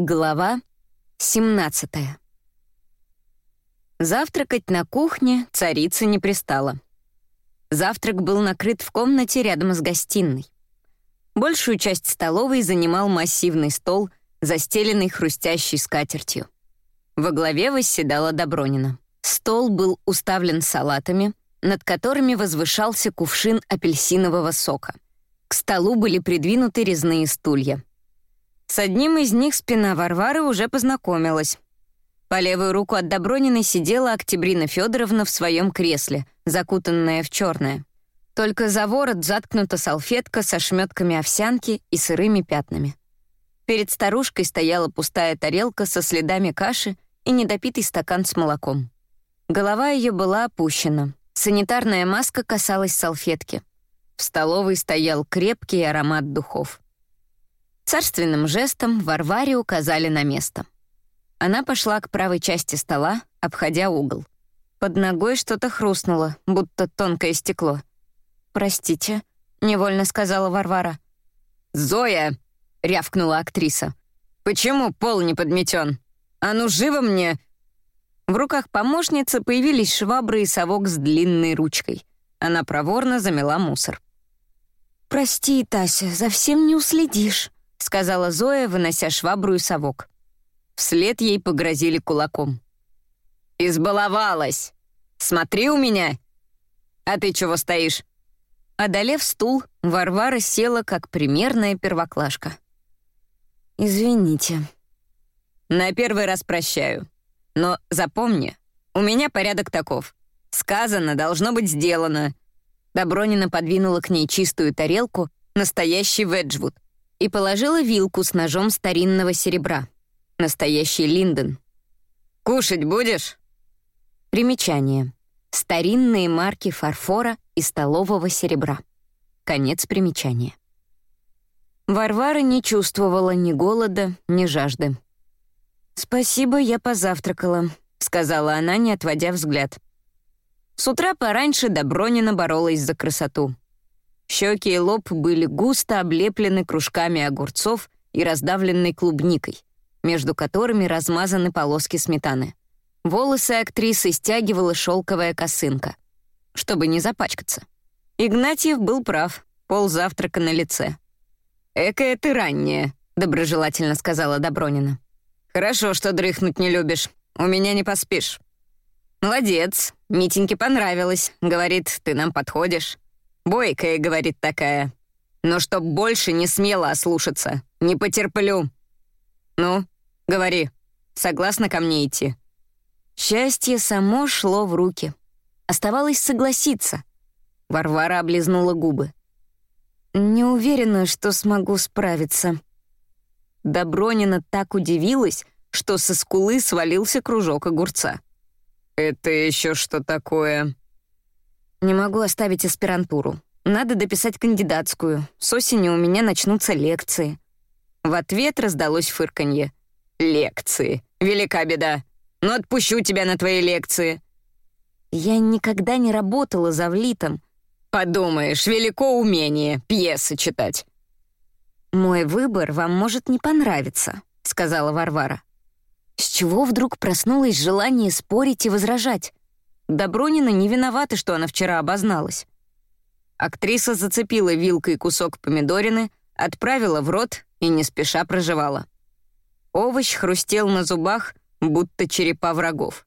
Глава 17 Завтракать на кухне царица не пристала. Завтрак был накрыт в комнате рядом с гостиной. Большую часть столовой занимал массивный стол, застеленный хрустящей скатертью. Во главе восседала Добронина. Стол был уставлен салатами, над которыми возвышался кувшин апельсинового сока. К столу были придвинуты резные стулья. С одним из них спина Варвары уже познакомилась. По левую руку от Доброниной сидела Октябрина Федоровна в своем кресле, закутанная в черное. Только за ворот заткнута салфетка со шметками овсянки и сырыми пятнами. Перед старушкой стояла пустая тарелка со следами каши и недопитый стакан с молоком. Голова ее была опущена. Санитарная маска касалась салфетки. В столовой стоял крепкий аромат духов. Царственным жестом Варваре указали на место. Она пошла к правой части стола, обходя угол. Под ногой что-то хрустнуло, будто тонкое стекло. «Простите», — невольно сказала Варвара. «Зоя!» — рявкнула актриса. «Почему пол не подметен? А ну, живо мне!» В руках помощницы появились швабры и совок с длинной ручкой. Она проворно замела мусор. «Прости, Тася, за всем не уследишь», — сказала Зоя, вынося швабру и совок. Вслед ей погрозили кулаком. «Избаловалась! Смотри у меня! А ты чего стоишь?» Одолев стул, Варвара села, как примерная первоклашка. «Извините». «На первый раз прощаю. Но запомни, у меня порядок таков. Сказано, должно быть сделано». Добронина подвинула к ней чистую тарелку, настоящий Веджвуд — и положила вилку с ножом старинного серебра. Настоящий Линден. «Кушать будешь?» Примечание. Старинные марки фарфора и столового серебра. Конец примечания. Варвара не чувствовала ни голода, ни жажды. «Спасибо, я позавтракала», — сказала она, не отводя взгляд. С утра пораньше Добронина боролась за красоту. Щеки и лоб были густо облеплены кружками огурцов и раздавленной клубникой, между которыми размазаны полоски сметаны. Волосы актрисы стягивала шелковая косынка, чтобы не запачкаться. Игнатьев был прав, пол завтрака на лице. «Экая ты ранняя», — доброжелательно сказала Добронина. «Хорошо, что дрыхнуть не любишь. У меня не поспишь». «Молодец. Митеньке понравилось. Говорит, ты нам подходишь». Бойкая, говорит такая. Но чтоб больше не смело ослушаться. Не потерплю. Ну, говори, согласна ко мне идти? Счастье само шло в руки. Оставалось согласиться. Варвара облизнула губы. «Не уверена, что смогу справиться». Добронина так удивилась, что со скулы свалился кружок огурца. «Это еще что такое?» Не могу оставить аспирантуру. Надо дописать кандидатскую. С осени у меня начнутся лекции». В ответ раздалось фырканье. «Лекции. Велика беда. Но отпущу тебя на твои лекции». «Я никогда не работала за влитом». «Подумаешь, велико умение пьесы читать». «Мой выбор вам может не понравиться», — сказала Варвара. С чего вдруг проснулось желание спорить и возражать? Добронина не виновата, что она вчера обозналась. Актриса зацепила вилкой кусок помидорины, отправила в рот и не спеша проживала. Овощ хрустел на зубах, будто черепа врагов.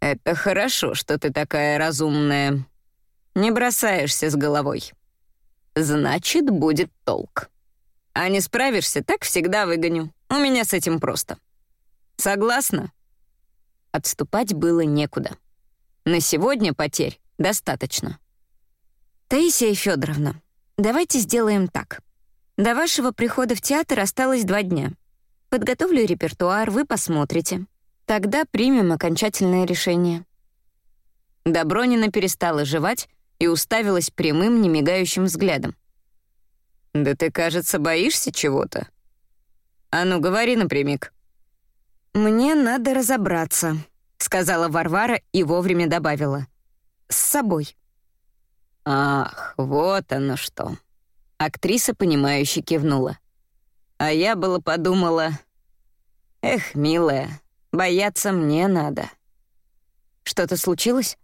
«Это хорошо, что ты такая разумная. Не бросаешься с головой. Значит, будет толк. А не справишься, так всегда выгоню. У меня с этим просто. Согласна?» Отступать было некуда. На сегодня потерь достаточно. Таисия Федоровна, давайте сделаем так. До вашего прихода в театр осталось два дня. Подготовлю репертуар, вы посмотрите. Тогда примем окончательное решение. Добронина перестала жевать и уставилась прямым, немигающим взглядом. «Да ты, кажется, боишься чего-то. А ну, говори напрямик». «Мне надо разобраться», сказала Варвара и вовремя добавила. «С собой». «Ах, вот оно что!» Актриса, понимающе кивнула. «А я было подумала, Эх, милая, бояться мне надо. Что-то случилось?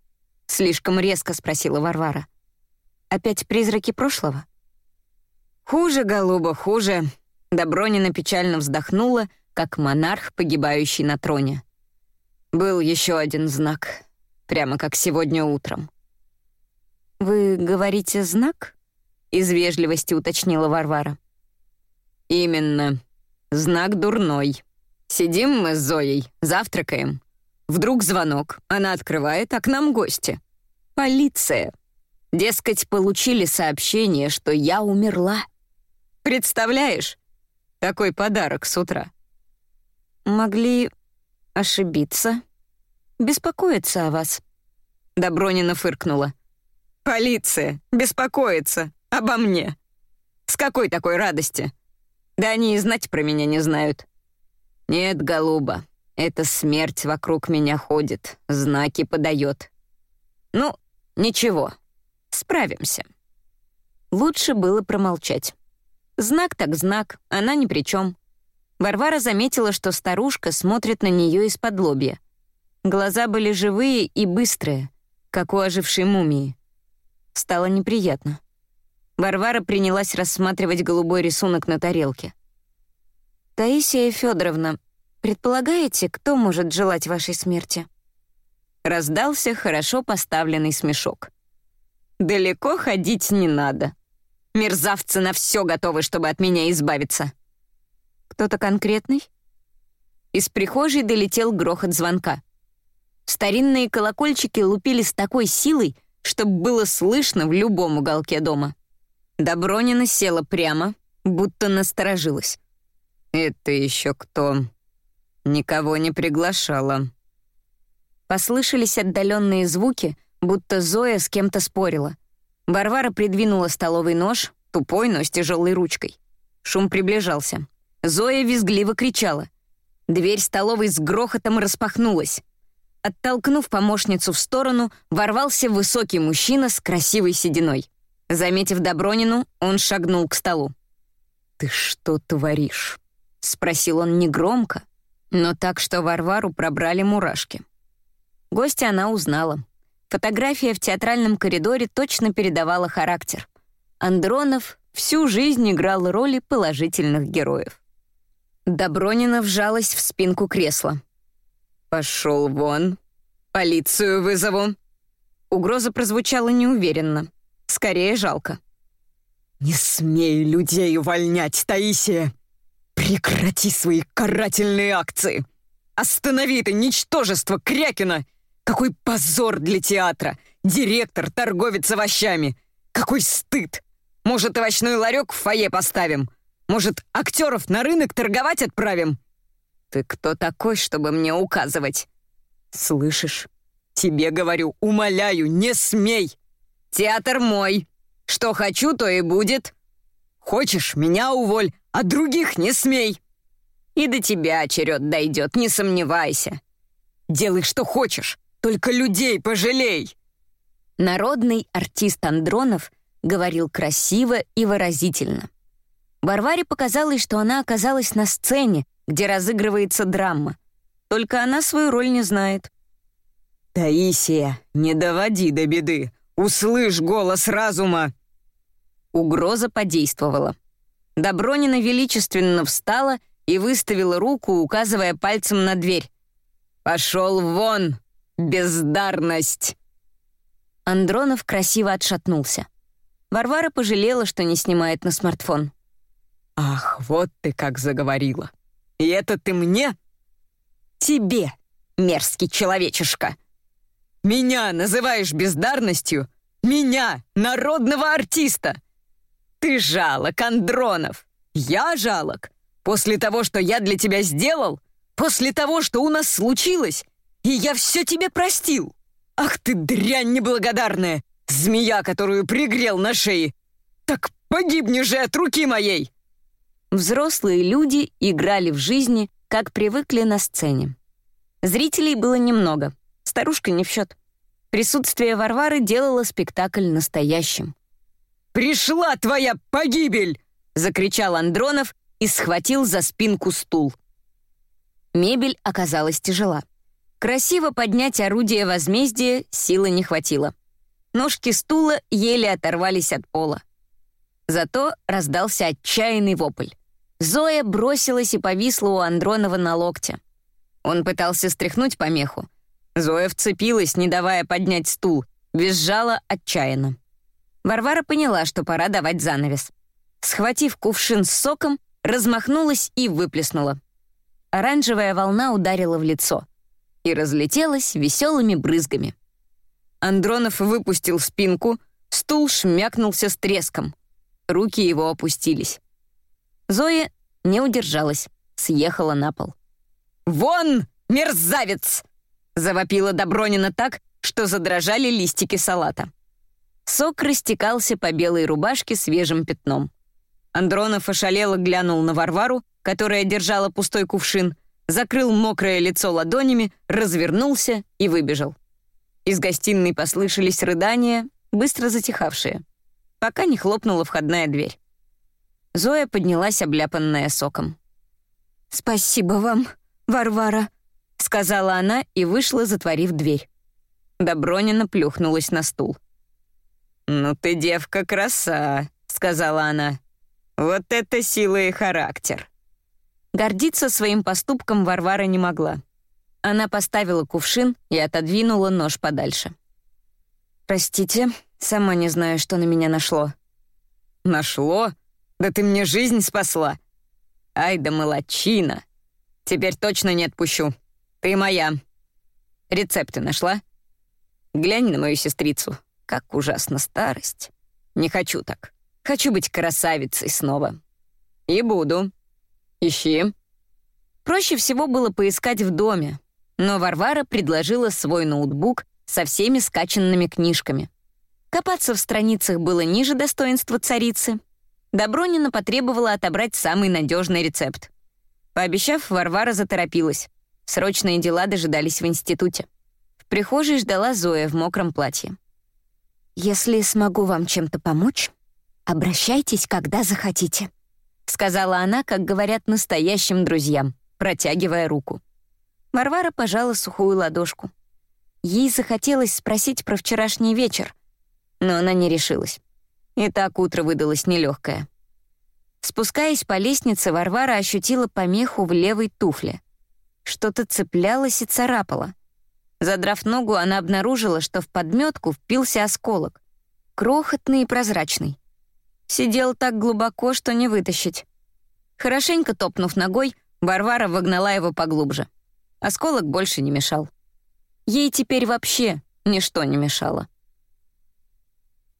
Слишком резко спросила Варвара. Опять призраки прошлого? Хуже, голуба, хуже. Добронина печально вздохнула, как монарх, погибающий на троне. Был еще один знак, прямо как сегодня утром. «Вы говорите знак?» — из вежливости уточнила Варвара. «Именно. Знак дурной. Сидим мы с Зоей, завтракаем. Вдруг звонок, она открывает, а к нам гости. Полиция. Дескать, получили сообщение, что я умерла. Представляешь? Такой подарок с утра. Могли ошибиться, беспокоиться о вас. Добронина фыркнула. «Полиция! Беспокоится! Обо мне! С какой такой радости? Да они и знать про меня не знают. Нет, голуба, эта смерть вокруг меня ходит, знаки подает. Ну, ничего, справимся». Лучше было промолчать. Знак так знак, она ни при чем. Варвара заметила, что старушка смотрит на нее из-под лобья. Глаза были живые и быстрые, как у ожившей мумии. Стало неприятно. Варвара принялась рассматривать голубой рисунок на тарелке. «Таисия Федоровна, предполагаете, кто может желать вашей смерти?» Раздался хорошо поставленный смешок. «Далеко ходить не надо. Мерзавцы на все готовы, чтобы от меня избавиться». «Кто-то конкретный?» Из прихожей долетел грохот звонка. Старинные колокольчики лупили с такой силой, чтобы было слышно в любом уголке дома. Добронина села прямо, будто насторожилась. «Это еще кто? Никого не приглашала». Послышались отдаленные звуки, будто Зоя с кем-то спорила. Варвара придвинула столовый нож, тупой, но с тяжелой ручкой. Шум приближался. Зоя визгливо кричала. Дверь столовой с грохотом распахнулась. Оттолкнув помощницу в сторону, ворвался высокий мужчина с красивой сединой. Заметив Добронину, он шагнул к столу. «Ты что творишь?» — спросил он негромко, но так, что Варвару пробрали мурашки. Гостя она узнала. Фотография в театральном коридоре точно передавала характер. Андронов всю жизнь играл роли положительных героев. Добронина вжалась в спинку кресла. «Пошел вон. Полицию вызову». Угроза прозвучала неуверенно. Скорее, жалко. «Не смей людей увольнять, Таисия! Прекрати свои карательные акции! Останови это ничтожество Крякина! Какой позор для театра! Директор, торговец овощами! Какой стыд! Может, овощной ларек в фойе поставим? Может, актеров на рынок торговать отправим?» «Ты кто такой, чтобы мне указывать?» «Слышишь? Тебе говорю, умоляю, не смей! Театр мой! Что хочу, то и будет! Хочешь, меня уволь, а других не смей!» «И до тебя черед дойдет, не сомневайся!» «Делай, что хочешь, только людей пожалей!» Народный артист Андронов говорил красиво и выразительно. Варваре показалось, что она оказалась на сцене, где разыгрывается драма. Только она свою роль не знает. «Таисия, не доводи до беды! Услышь голос разума!» Угроза подействовала. Добронина величественно встала и выставила руку, указывая пальцем на дверь. «Пошел вон, бездарность!» Андронов красиво отшатнулся. Варвара пожалела, что не снимает на смартфон. «Ах, вот ты как заговорила! И это ты мне?» «Тебе, мерзкий человечишка!» «Меня называешь бездарностью? Меня, народного артиста!» «Ты жалок, Андронов! Я жалок! После того, что я для тебя сделал? После того, что у нас случилось? И я все тебе простил! Ах ты дрянь неблагодарная! Змея, которую пригрел на шее! Так погибни же от руки моей!» Взрослые люди играли в жизни, как привыкли на сцене. Зрителей было немного, старушка не в счет. Присутствие Варвары делало спектакль настоящим. «Пришла твоя погибель!» — закричал Андронов и схватил за спинку стул. Мебель оказалась тяжела. Красиво поднять орудие возмездия силы не хватило. Ножки стула еле оторвались от пола. Зато раздался отчаянный вопль. Зоя бросилась и повисла у Андронова на локте. Он пытался стряхнуть помеху. Зоя вцепилась, не давая поднять стул, визжала отчаянно. Варвара поняла, что пора давать занавес. Схватив кувшин с соком, размахнулась и выплеснула. Оранжевая волна ударила в лицо и разлетелась веселыми брызгами. Андронов выпустил спинку, стул шмякнулся с треском. Руки его опустились. Зоя не удержалась, съехала на пол. «Вон, мерзавец!» — завопила Добронина так, что задрожали листики салата. Сок растекался по белой рубашке свежим пятном. Андронов ошалело глянул на Варвару, которая держала пустой кувшин, закрыл мокрое лицо ладонями, развернулся и выбежал. Из гостиной послышались рыдания, быстро затихавшие, пока не хлопнула входная дверь. Зоя поднялась, обляпанная соком. «Спасибо вам, Варвара», — сказала она и вышла, затворив дверь. Добронина плюхнулась на стул. «Ну ты, девка, краса», — сказала она. «Вот это сила и характер». Гордиться своим поступком Варвара не могла. Она поставила кувшин и отодвинула нож подальше. «Простите, сама не знаю, что на меня нашло». «Нашло? Да ты мне жизнь спасла! Ай да молочина! Теперь точно не отпущу. Ты моя. Рецепты нашла? Глянь на мою сестрицу. Как ужасна старость. Не хочу так. Хочу быть красавицей снова. И буду. Ищи». Проще всего было поискать в доме, но Варвара предложила свой ноутбук со всеми скачанными книжками. Копаться в страницах было ниже достоинства царицы. Добронина потребовала отобрать самый надежный рецепт. Пообещав, Варвара заторопилась. Срочные дела дожидались в институте. В прихожей ждала Зоя в мокром платье. «Если смогу вам чем-то помочь, обращайтесь, когда захотите», — сказала она, как говорят настоящим друзьям, протягивая руку. Варвара пожала сухую ладошку. Ей захотелось спросить про вчерашний вечер, но она не решилась. И так утро выдалось нелегкое. Спускаясь по лестнице, Варвара ощутила помеху в левой туфле. Что-то цеплялось и царапало. Задрав ногу, она обнаружила, что в подметку впился осколок. Крохотный и прозрачный. Сидел так глубоко, что не вытащить. Хорошенько топнув ногой, Варвара вогнала его поглубже. Осколок больше не мешал. Ей теперь вообще ничто не мешало.